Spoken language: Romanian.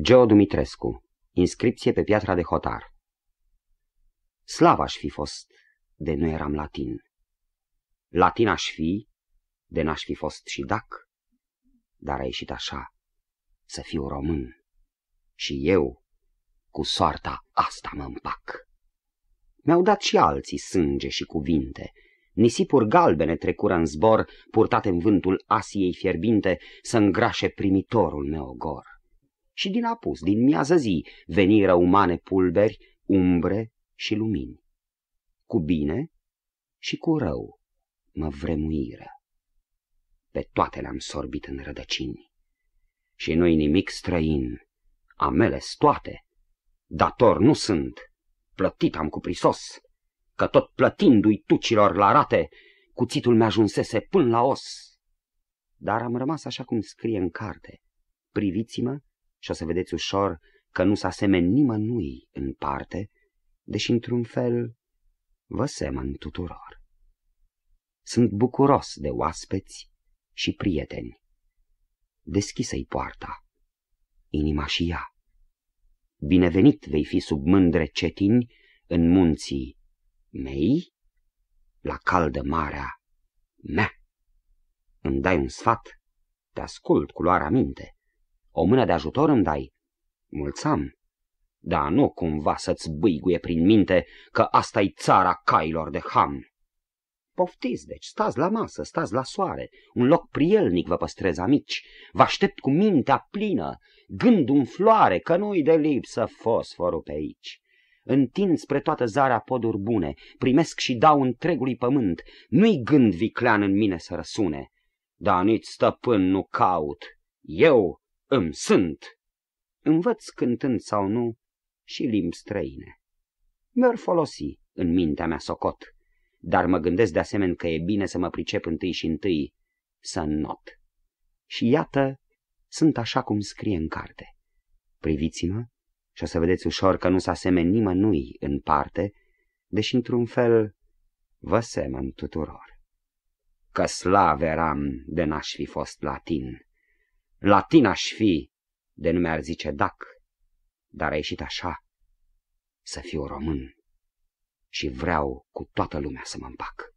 Geo Dumitrescu Inscripție pe piatra de hotar Slav aș fi fost de nu eram latin. Latin aș fi de n-aș fi fost și dac. Dar a ieșit așa, să fiu român. Și eu cu soarta asta mă împac. Mi-au dat și alții sânge și cuvinte, Nisipuri galbene trecură în zbor, purtate în vântul Asiei fierbinte, să îngrașe primitorul meu gor și din apus, din miază zi, veniră umane pulberi, umbre și lumini. Cu bine și cu rău mă vremuiră. Pe toate le-am sorbit în rădăcini. Și nu-i nimic străin, amele toate. Dator nu sunt, plătit am cu prisos, că tot plătindu-i tucilor la rate, cuțitul mi-ajunsese până la os. Dar am rămas așa cum scrie în carte. Priviți-mă și o să vedeți ușor că nu s asemeni nimănui în parte, deși într-un fel vă semăn tuturor. Sunt bucuros de oaspeți și prieteni. Deschisă-i poarta, inima și ea. Binevenit vei fi sub mândre cetini în munții mei, la caldă marea mea. Îmi dai un sfat, te ascult cu luarea minte. O mână de ajutor îmi dai? Mulțam. Da, nu cumva să-ți bâiguie prin minte că asta e țara cailor de ham. Poftiți, deci, stați la masă, stați la soare, un loc prielnic vă păstrez amici, vă aștept cu mintea plină, gândul în floare, că nu-i de lipsă fosforul pe aici. Întind spre toată zarea poduri bune, primesc și dau întregului pământ, nu-i gând viclean în mine să răsune, dar nici stăpân nu caut, eu îmi sunt. Învăț cântând sau nu și limbi străine. Mi-or folosi în mintea mea socot, dar mă gândesc de asemenea că e bine să mă pricep întâi și întâi să not. Și iată, sunt așa cum scrie în carte. Priviți-mă și o să vedeți ușor că nu s asemeni nimănui în parte, deși într-un fel vă semăn tuturor. Că slav eram de n-aș fi fost latin Latin aș fi, de nu mi-ar zice dac, dar a ieșit așa, să fiu român și vreau cu toată lumea să mă împac.